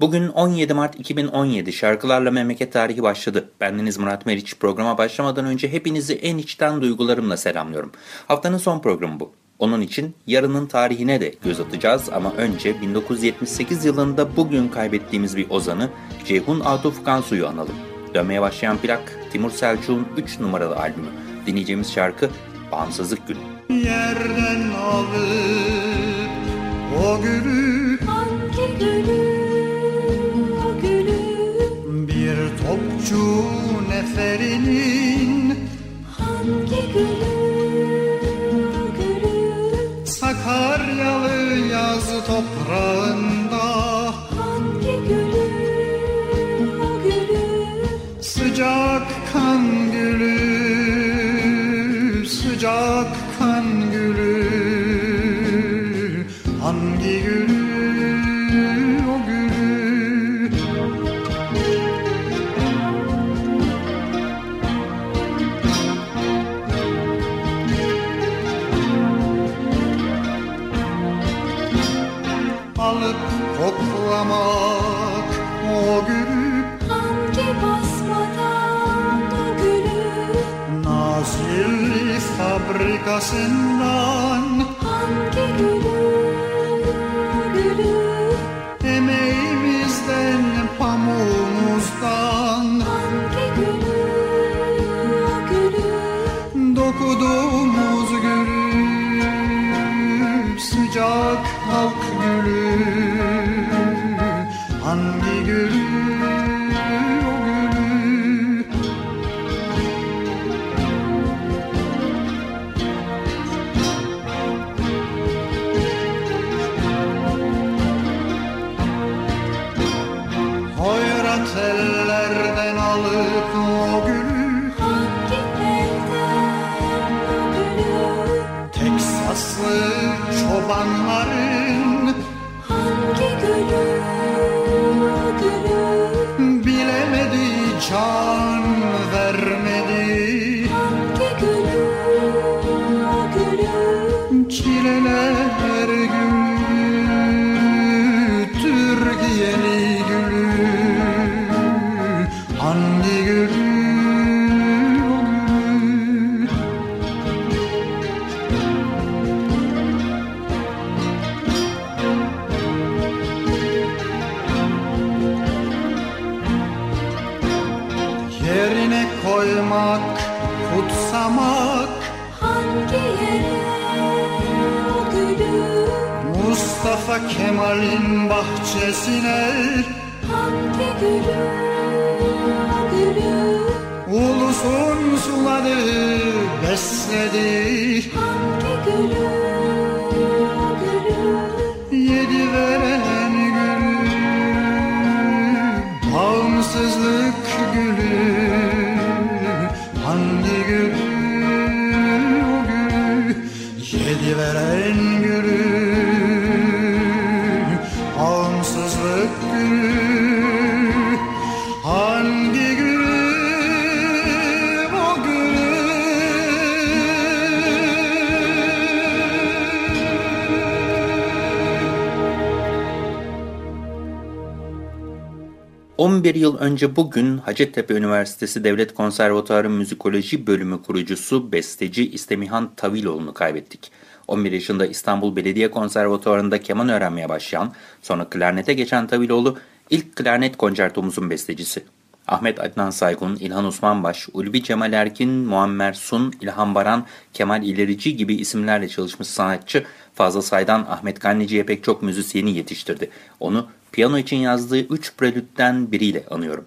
Bugün 17 Mart 2017 şarkılarla memleket tarihi başladı. Bendeniz Murat Meriç. Programa başlamadan önce hepinizi en içten duygularımla selamlıyorum. Haftanın son programı bu. Onun için yarının tarihine de göz atacağız ama önce 1978 yılında bugün kaybettiğimiz bir ozanı Ceyhun Atuf Kansu'yu analım. Dönmeye başlayan plak Timur Selçuk'un 3 numaralı albümü. Dinleyeceğimiz şarkı Bağımsızlık Günü. Yerden alıp o gülü topçu neferinin. Hangi gülü, gülü, Sakaryalı yaz toprağında. Hangi gülü, gülü, sıcak kan gülü sıcak crossing gülü, çileler Kemal'in bahçesine. Hangi gülü, gülü, Ulusun suladı, besledi. Hangi gülü, gülü, Yedi veren gülü Bağımsızlık gülü 11 yıl önce bugün Hacettepe Üniversitesi Devlet Konservatuarı Müzikoloji Bölümü kurucusu besteci İstemihan Taviloğlu'nu kaybettik. 11 yaşında İstanbul Belediye Konservatuarı'nda keman öğrenmeye başlayan, sonra klarnete geçen Taviloğlu ilk klarnet konçertomuzun bestecisi. Ahmet Adnan Saygun, İlhan Osmanbaş, Ulvi Cemal Erkin, Muammer Sun, İlhan Baran, Kemal İlerici gibi isimlerle çalışmış sanatçı Fazıl Say'dan Ahmet Kanneci'ye pek çok müzisyeni yetiştirdi. Onu piyano için yazdığı 3 prelütten biriyle anıyorum.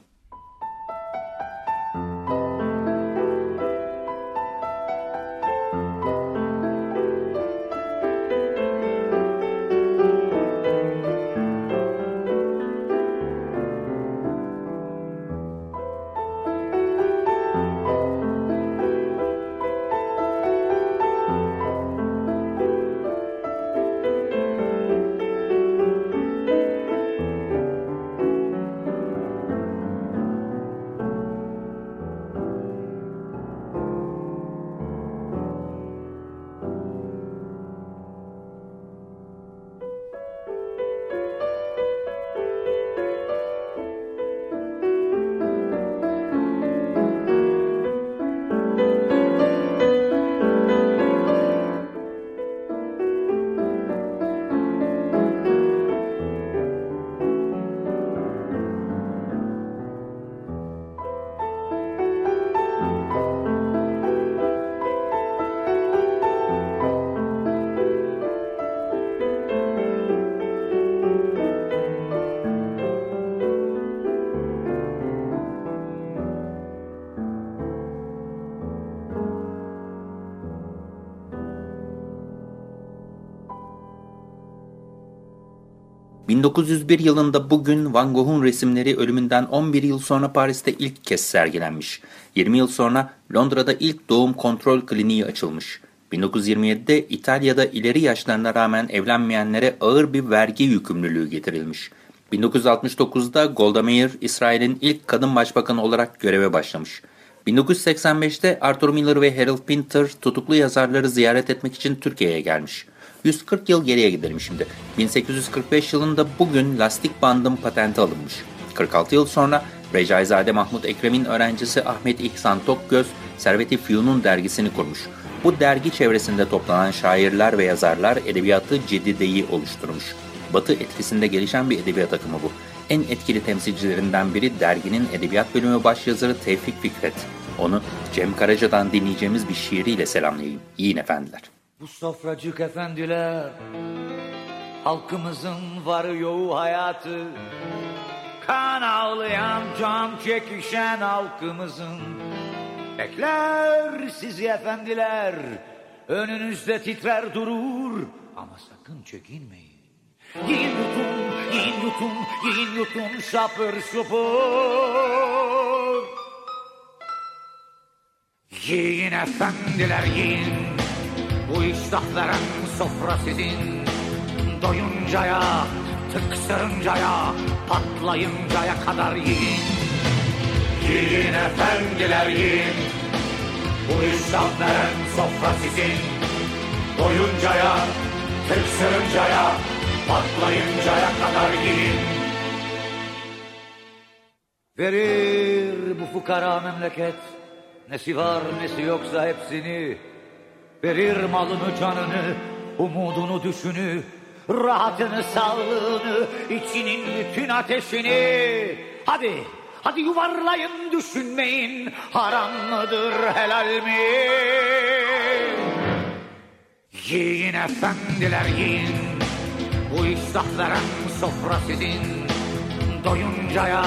1901 yılında bugün Van Gogh'un resimleri ölümünden 11 yıl sonra Paris'te ilk kez sergilenmiş. 20 yıl sonra Londra'da ilk doğum kontrol kliniği açılmış. 1927'de İtalya'da ileri yaşlarına rağmen evlenmeyenlere ağır bir vergi yükümlülüğü getirilmiş. 1969'da Golda Meir, İsrail'in ilk kadın başbakanı olarak göreve başlamış. 1985'te Arthur Miller ve Harold Pinter tutuklu yazarları ziyaret etmek için Türkiye'ye gelmiş. 140 yıl geriye gidelim şimdi. 1845 yılında bugün lastik bandın patenti alınmış. 46 yıl sonra Recaizade Mahmut Ekrem'in öğrencisi Ahmet İhsan Tokgöz, Servet-i Fünun dergisini kurmuş. Bu dergi çevresinde toplanan şairler ve yazarlar edebiyatı cedideyi oluşturmuş. Batı etkisinde gelişen bir edebiyat akımı bu. En etkili temsilcilerinden biri derginin edebiyat bölümü başyazarı Tevfik Fikret. Onu Cem Karaca'dan dinleyeceğimiz bir şiiriyle selamlayayım. Yiyin efendiler. Bu sofracık efendiler Halkımızın var yoğu hayatı. Kan ağlayan can çekişen halkımızın. Bekler sizi efendiler Önünüzde titrer durur. Ama sakın çekinmeyin. Yiyin yutun, yiyin yutun, yiyin yutun şapır şupur. Yiyin efendiler yiyin Bu iştahların sofra sizin. Doyuncaya, tıksırıncaya, patlayıncaya kadar yiyin. Yiyin efendiler yiyin. Bu iştahların sofra sizin. Doyuncaya, tıksırıncaya, patlayıncaya kadar yiyin. Verir bu fukara memleket. Nesi var nesi yoksa hepsini Verir malını canını Umudunu düşünü Rahatını sağlığını içinin bütün ateşini. Hadi hadi yuvarlayın düşünmeyin Haram mıdır helal mi? Yiyin efendiler yiyin. Bu iştahların sofra sizin. Doyuncaya,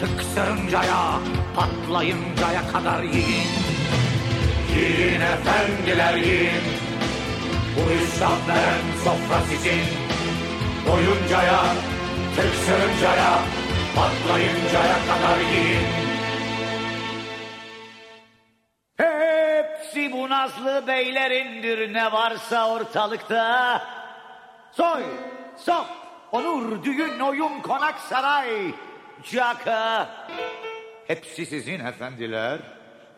tıksırıncaya, patlayıncaya kadar yiyin. Yiyin efendiler yiyin. Bu iştahların sofra sizin. Doyuncaya, tıksırıncaya, patlayıncaya kadar yiyin. Hepsi bu nazlı beylerindir ne varsa ortalıkta. Soy, sop, onur, düğün, oyun, konak, saray, caka. Hepsi sizin efendiler.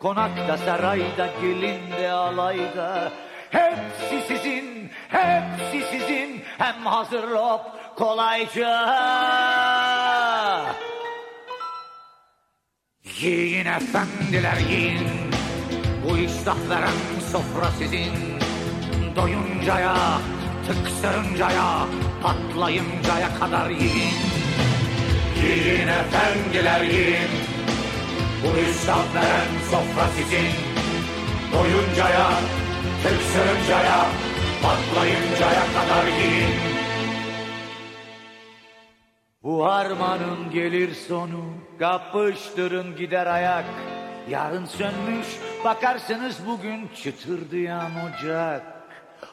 Konakta, sarayda, gelinde, alayda. Hepsi sizin, hepsi sizin. Hem hazır hop kolayca. Yiyin efendiler yiyin. Bu iştahların sofra sizin. Doyuncaya, tıksırıncaya, patlayıncaya kadar yiyin. Yiyin efendiler yiyin. Bu iştahların sofra sizin. Doyuncaya, tıksırıncaya, patlayıncaya kadar yiyin. Bu harmanın gelir sonu, kapıştırın gider ayak. Yarın sönmüş, bakarsınız bugün çıtırdayan ocak.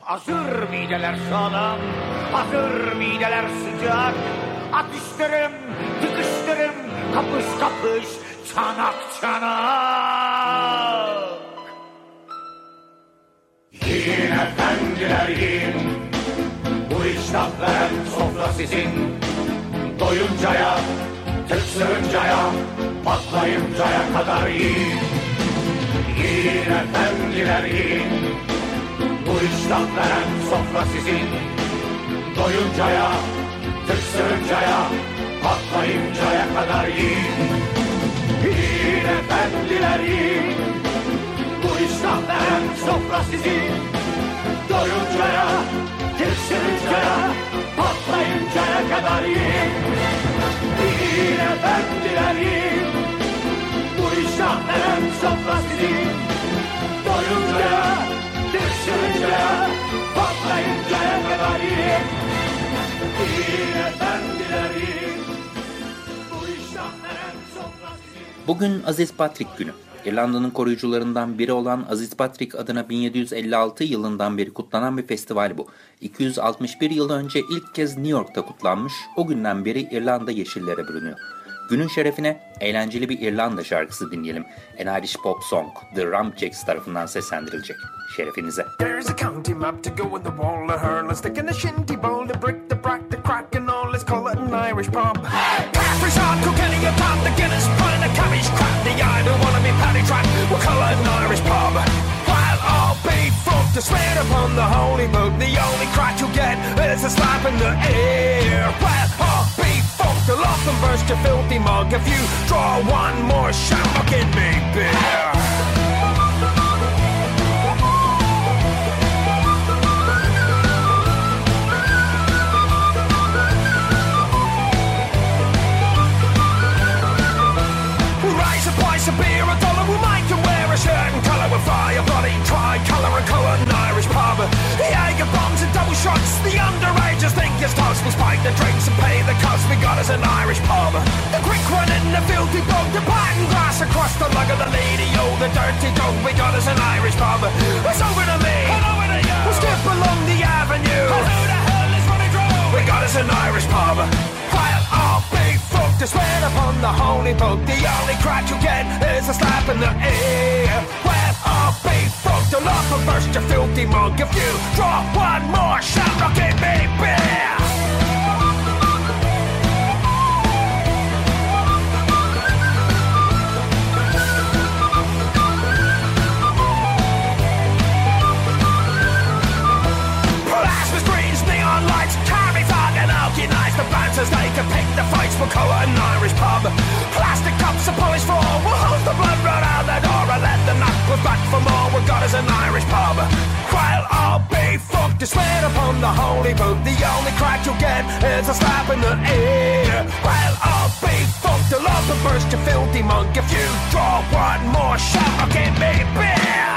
Hazır mideler sağlam, hazır mideler sıcak. Atıştırım, tıkıştırım, kapış kapış, çanak çanak. Yiyin efendiler yiyin, bu iştahların sofra sizin. Doyuncaya, tıksırıncaya, patlayıncaya kadar yiyin. Yiyin efendiler yiyin, bu iştahların sofra sizin. Doyuncaya, tıksırıncaya, patlayıncaya kadar yiyin. Yiyin efendiler yiyin, bu iştahların sofra sizin. Doyuncaya, tıksırıncaya, patlayıncaya kadar yiyin. Yiyin efendiler yiyin, bu iştahların sofra sizin. Doyuncaya, tıksırıncaya, patlayıncaya kadar yiyin. Yiyin efendiler Bugün Aziz Patrick günü. İrlanda'nın koruyucularından biri olan Aziz Patrick adına 1756 yılından beri kutlanan bir festival bu. 261 yıl önce ilk kez New York'ta kutlanmış, o günden beri İrlanda yeşillere bürünüyor. Günün şerefine eğlenceli bir İrlanda şarkısı dinleyelim. An Irish Pop Song, The Rumjacks tarafından seslendirilecek. Şerefinize. There's a county map to go in the wall of her. Let's stick in the shinty bowl, the brick, the brack, the crack, and all. Let's call it an Irish pub. A pub, the Guinness, pint, the cabbage, crap, the I don't wanna be paddy track. We'll call it an Irish pub. While all be fucked to swear upon the holy book, the only crack you get is a slap in the ear. While all be fucked, the lock and burst your filthy mug. If you draw one more shot, I'll beer. With fire, bloody tri-colour and colour an Irish pub. The Jager bombs and double shots, the underagers think it's toast. We'll spike the drinks and pay the cost, we got us an Irish pub. The quick one in the filthy bog, the pattern glass across the lug of the lady, oh, the dirty dog, we got us an Irish pub. It's over to me, and over to you. We'll skip along the avenue. And who the hell is running through? We got us an Irish pub. While all be fucked to swear upon the holy book. The only crack you get is a slap in the ear till I burst your filthy monk. If you draw one more shot, I'll get me beer. Fights for colour an Irish pub. Plastic cups are polished for all. We'll hose the blood right out the door and let the knuckles back for more. We've got us an Irish pub. While all be fucked to swear upon the holy book. The only crack you'll get is a slap in the ear. While all be fucked, will burst your filthy monk. If you draw one more shot, I'll give me beer.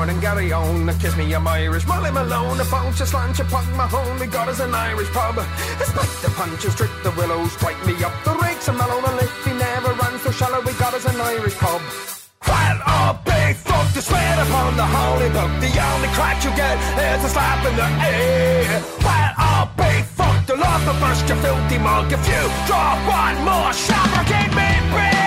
The morning, Gary on, kiss me, I'm Irish. Molly Malone, the phone, just lunch, a my home, we got us an Irish pub. Spike the punches, trick the willows, strike me up the rakes, and mellow, and if he never runs so shallow, we got us an Irish pub. While all big folk to swear upon the holy book, the only crack you get is a slap in the ear. While all big folk to love the burst your filthy mug, if you draw one more shot, give me beer.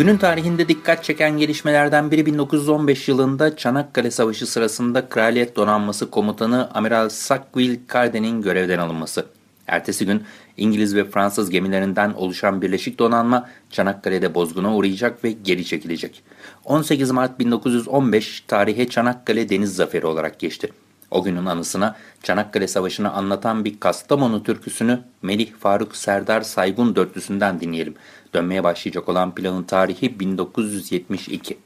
Günün tarihinde dikkat çeken gelişmelerden biri 1915 yılında Çanakkale Savaşı sırasında Kraliyet Donanması Komutanı Amiral Sackville Carden'in görevden alınması. Ertesi gün İngiliz ve Fransız gemilerinden oluşan Birleşik Donanma Çanakkale'de bozguna uğrayacak ve geri çekilecek. 18 Mart 1915 tarihe Çanakkale Deniz Zaferi olarak geçti. O günün anısına Çanakkale Savaşı'nı anlatan bir Kastamonu türküsünü Melih Faruk Serdar Saygun dörtlüsünden dinleyelim. Dönmeye başlayacak olan planın tarihi 1972.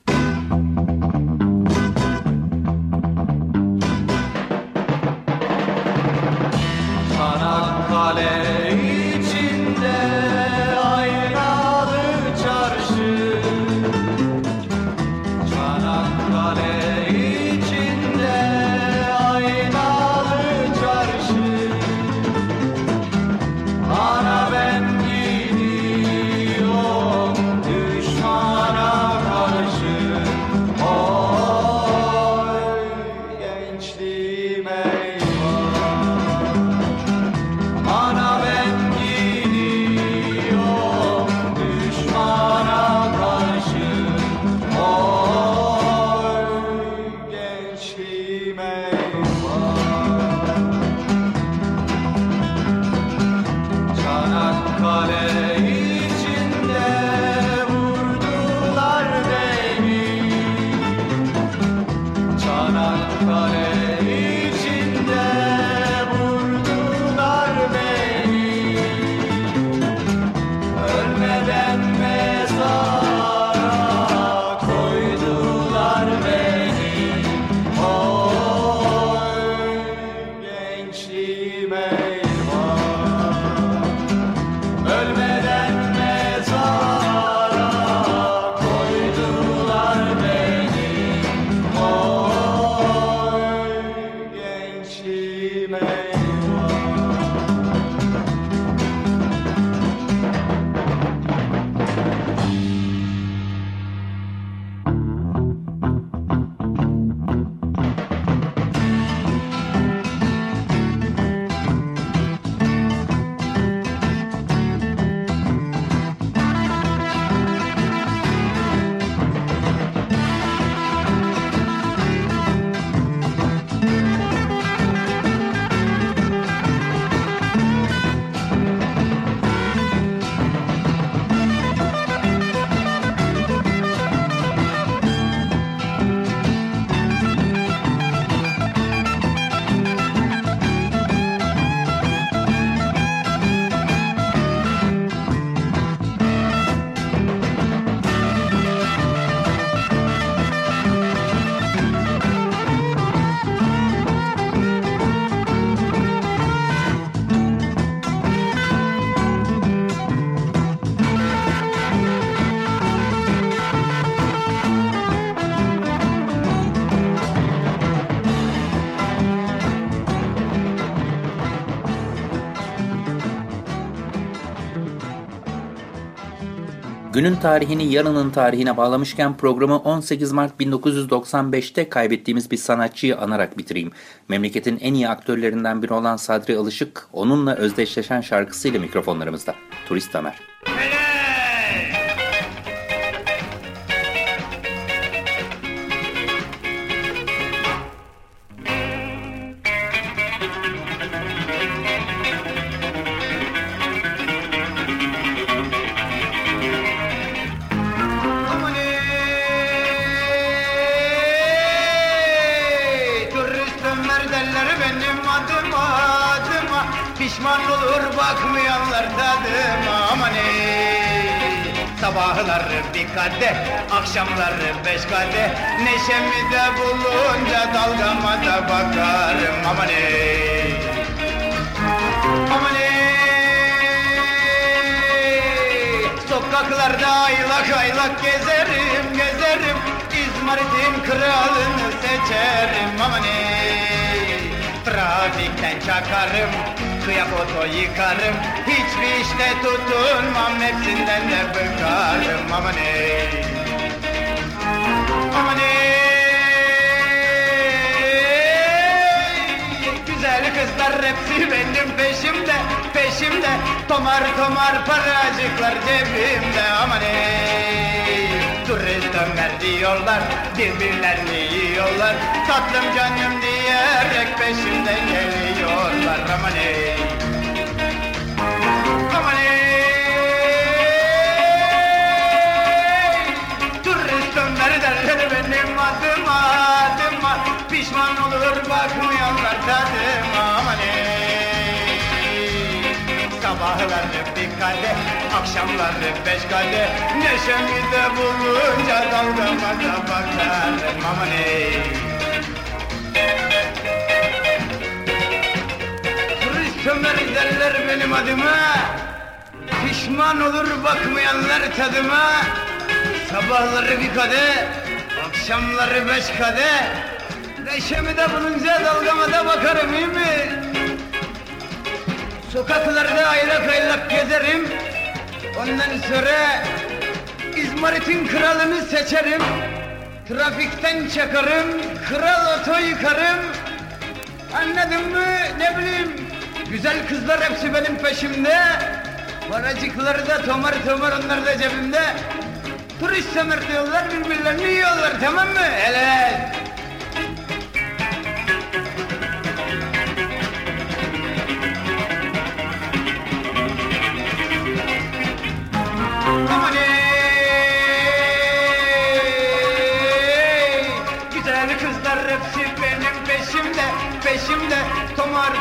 Günün tarihini yarının tarihine bağlamışken programı 18 Mart 1995'te kaybettiğimiz bir sanatçıyı anarak bitireyim. Memleketin en iyi aktörlerinden biri olan Sadri Alışık, onunla özdeşleşen şarkısıyla mikrofonlarımızda. Turist Ömer. Aman Derler benim adıma adıma. Pişman olur bakmayanlar tadıma. Aman ey Sabahları bir kadeh, akşamları beş kadeh Neşemi de bulunca dalgama da bakarım. Aman ey Aman ey Sokaklarda aylak aylak gezerim gezerim. İzmarit'in kralını seçerim. Aman ey Trafikten çakarım Kıyapoto yıkarım. Hiçbir işte tutunmam Hepsinden de bıkarım aman ey Aman ey Güzel kızlar hepsi benim peşimde Peşimde. Tomar tomar paracıklar cebimde. Aman ey Turist Ömer diyorlar Birbirlerini yiyorlar. Tatlım canım diyerek peşimden geliyorlar Aman ey. Aman ey. Turist benim adıma adıma Pişman olur bakmayanlar tadıma aman Sabahları bir kadeh, akşamları beş kadeh Neşemi de bulunca dalgama da bakarım aman ey benim adıma. Pişman olur bakmayanlar tadıma. Sabahları bir kadeh Akşamları beş kadeh Neşemi de bulunca dalgama da bakarım iyi mi? Sokaklarda aylak aylak gezerim. Ondan sonra İzmarit'in kralını seçerim. Trafikten çakarım Kral oto yıkarım. Anladın mı? Ne bileyim Güzel kızlar hepsi benim peşimde. Paracıkları da tomar tomar onlar da cebimde. Turist semer diyorlar birbirlerini yiyorlar tamam mı? Hele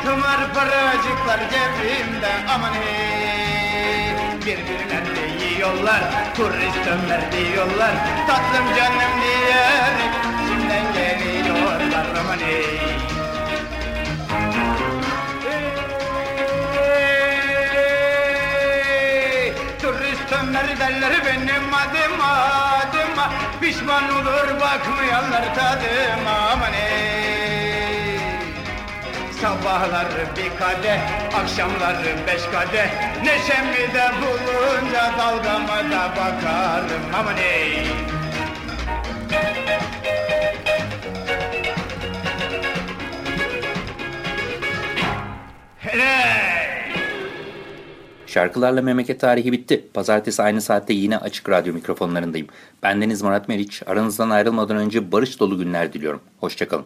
tomar paracıklar cebimde Aman ey Birbirlerini yiyorlar Turist Ömer diyorlar. Tatlım canım diyerek Şimdiden geliyorlar Aman ey Ey, Turist Ömer derler benim adıma adıma. Pişman olur bakmayanlar tadıma aman ey Sabahları bir kadeh, akşamları beş kadeh Neşemi de bulunca dalgama da bakarım aman ey! Şarkılarla memleket tarihi bitti. Pazartesi aynı saatte yine açık radyo mikrofonlarındayım. Bendeniz Murat Meriç. Aranızdan ayrılmadan önce barış dolu günler diliyorum. Hoşçakalın.